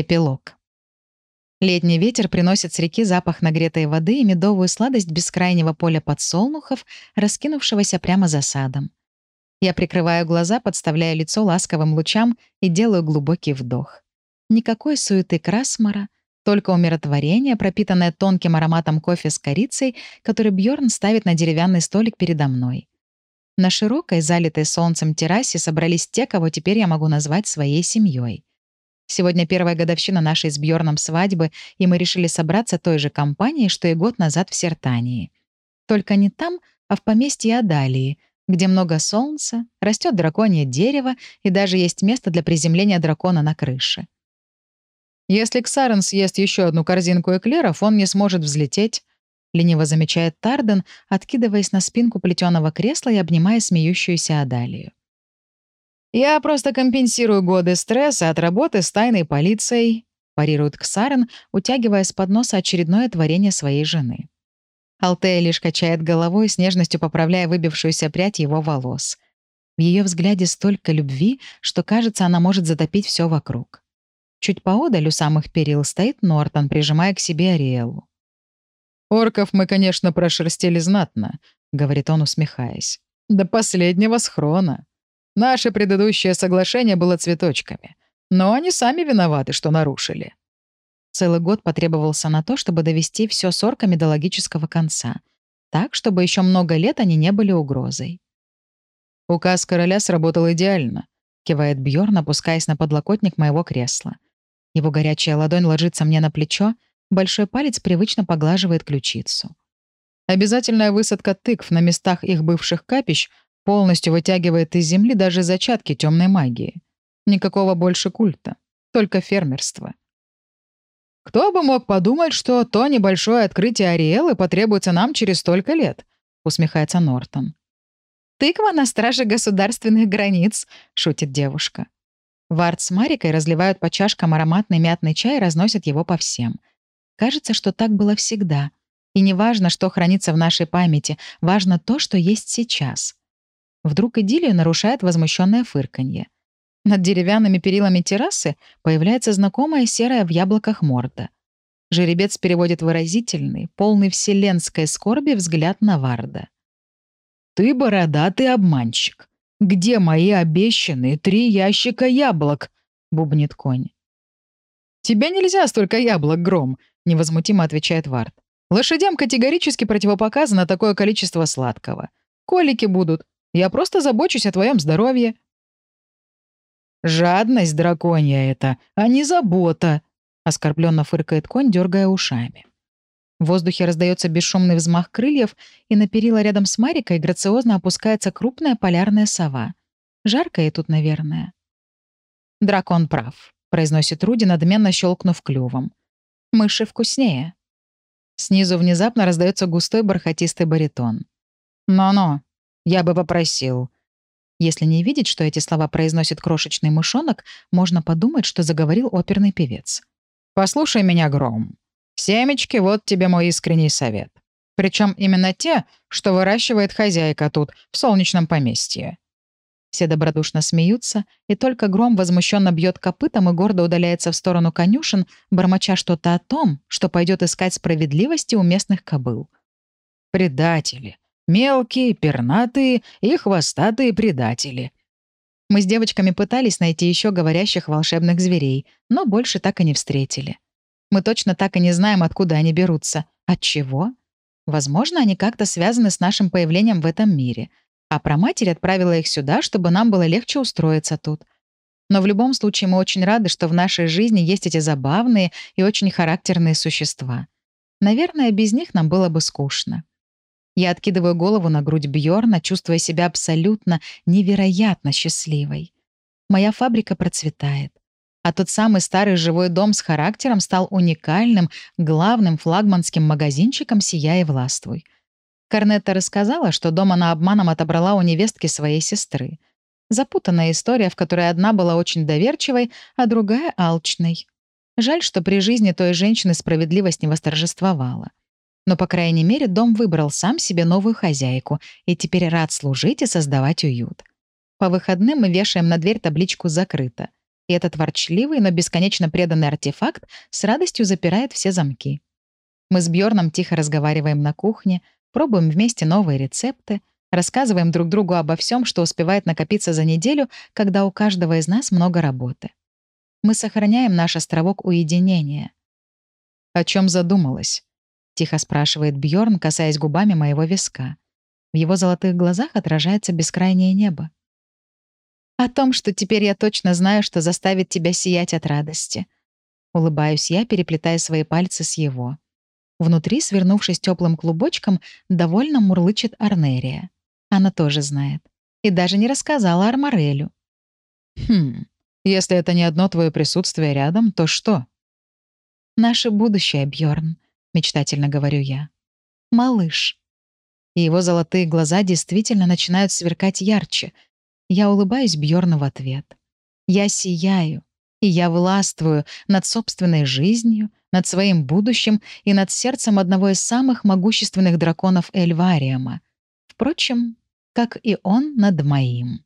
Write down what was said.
Эпилог. Летний ветер приносит с реки запах нагретой воды и медовую сладость бескрайнего поля подсолнухов, раскинувшегося прямо за садом. Я прикрываю глаза, подставляя лицо ласковым лучам и делаю глубокий вдох. Никакой суеты красмара, только умиротворение, пропитанное тонким ароматом кофе с корицей, который Бьорн ставит на деревянный столик передо мной. На широкой, залитой солнцем террасе собрались те, кого теперь я могу назвать своей семьей. Сегодня первая годовщина нашей с Бьорном свадьбы, и мы решили собраться той же компанией, что и год назад в Сертании. Только не там, а в поместье Адалии, где много солнца, растет драконье дерево и даже есть место для приземления дракона на крыше. «Если Ксарен съест еще одну корзинку эклеров, он не сможет взлететь», — лениво замечает Тарден, откидываясь на спинку плетеного кресла и обнимая смеющуюся Адалию. «Я просто компенсирую годы стресса от работы с тайной полицией», парирует Ксарен, утягивая с подноса очередное творение своей жены. Алтея лишь качает головой, с нежностью поправляя выбившуюся прядь его волос. В ее взгляде столько любви, что, кажется, она может затопить все вокруг. Чуть поодаль у самых перил стоит Нортон, прижимая к себе Ариэлу. «Орков мы, конечно, прошерстили знатно», — говорит он, усмехаясь. «До последнего схрона. Наше предыдущее соглашение было цветочками. Но они сами виноваты, что нарушили. Целый год потребовался на то, чтобы довести все с орками до логического конца. Так, чтобы еще много лет они не были угрозой. «Указ короля сработал идеально», — кивает Бьорн, опускаясь на подлокотник моего кресла. Его горячая ладонь ложится мне на плечо, большой палец привычно поглаживает ключицу. Обязательная высадка тыкв на местах их бывших капищ Полностью вытягивает из земли даже зачатки темной магии. Никакого больше культа. Только фермерство. «Кто бы мог подумать, что то небольшое открытие Ариэлы потребуется нам через столько лет?» — усмехается Нортон. «Тыква на страже государственных границ», — шутит девушка. Вард с Марикой разливают по чашкам ароматный мятный чай и разносят его по всем. Кажется, что так было всегда. И не важно, что хранится в нашей памяти, важно то, что есть сейчас. Вдруг идиллию нарушает возмущенное фырканье. Над деревянными перилами террасы появляется знакомая серая в яблоках морда. Жеребец переводит выразительный, полный вселенской скорби взгляд на Варда. «Ты бородатый обманщик. Где мои обещанные три ящика яблок?» — бубнит конь. «Тебе нельзя столько яблок, Гром», — невозмутимо отвечает Вард. «Лошадям категорически противопоказано такое количество сладкого. Колики будут, я просто забочусь о твоем здоровье». «Жадность драконья это, а не забота», — оскорбленно фыркает конь, дергая ушами. В воздухе раздается бесшумный взмах крыльев, и на перила рядом с Марикой грациозно опускается крупная полярная сова. Жарко ей тут, наверное. «Дракон прав», — произносит Руди, надменно щелкнув клювом. «Мыши вкуснее». Снизу внезапно раздается густой бархатистый баритон. «Но-но, я бы попросил». Если не видеть, что эти слова произносит крошечный мышонок, можно подумать, что заговорил оперный певец. «Послушай меня, Гром. Семечки — вот тебе мой искренний совет. Причем именно те, что выращивает хозяйка тут, в солнечном поместье». Все добродушно смеются, и только Гром возмущенно бьет копытом и гордо удаляется в сторону конюшен, бормоча что-то о том, что пойдет искать справедливости у местных кобыл. «Предатели! Мелкие, пернатые и хвостатые предатели. Мы с девочками пытались найти еще говорящих волшебных зверей, но больше так и не встретили. Мы точно так и не знаем, откуда они берутся. От чего? Возможно, они как-то связаны с нашим появлением в этом мире. А проматерь отправила их сюда, чтобы нам было легче устроиться тут. Но в любом случае мы очень рады, что в нашей жизни есть эти забавные и очень характерные существа. Наверное, без них нам было бы скучно. Я откидываю голову на грудь Бьорна, чувствуя себя абсолютно невероятно счастливой. Моя фабрика процветает. А тот самый старый живой дом с характером стал уникальным, главным флагманским магазинчиком «Сияй и властвуй». Корнетта рассказала, что дом она обманом отобрала у невестки своей сестры. Запутанная история, в которой одна была очень доверчивой, а другая — алчной. Жаль, что при жизни той женщины справедливость не восторжествовала. Но, по крайней мере, дом выбрал сам себе новую хозяйку и теперь рад служить и создавать уют. По выходным мы вешаем на дверь табличку «Закрыто». и этот ворчливый, но бесконечно преданный артефакт с радостью запирает все замки. Мы с Бьорном тихо разговариваем на кухне, пробуем вместе новые рецепты, рассказываем друг другу обо всем, что успевает накопиться за неделю, когда у каждого из нас много работы. Мы сохраняем наш островок уединения. «О чем задумалась?» — тихо спрашивает Бьорн, касаясь губами моего виска. В его золотых глазах отражается бескрайнее небо. «О том, что теперь я точно знаю, что заставит тебя сиять от радости». Улыбаюсь я, переплетая свои пальцы с его. Внутри, свернувшись теплым клубочком, довольно мурлычет Арнерия. Она тоже знает. И даже не рассказала Армарелю. «Хм, если это не одно твое присутствие рядом, то что?» «Наше будущее, Бьорн, мечтательно говорю я. «Малыш». И его золотые глаза действительно начинают сверкать ярче. Я улыбаюсь Бьорну в ответ. Я сияю, и я властвую над собственной жизнью, над своим будущим и над сердцем одного из самых могущественных драконов Эльвариама. Впрочем, как и он над моим.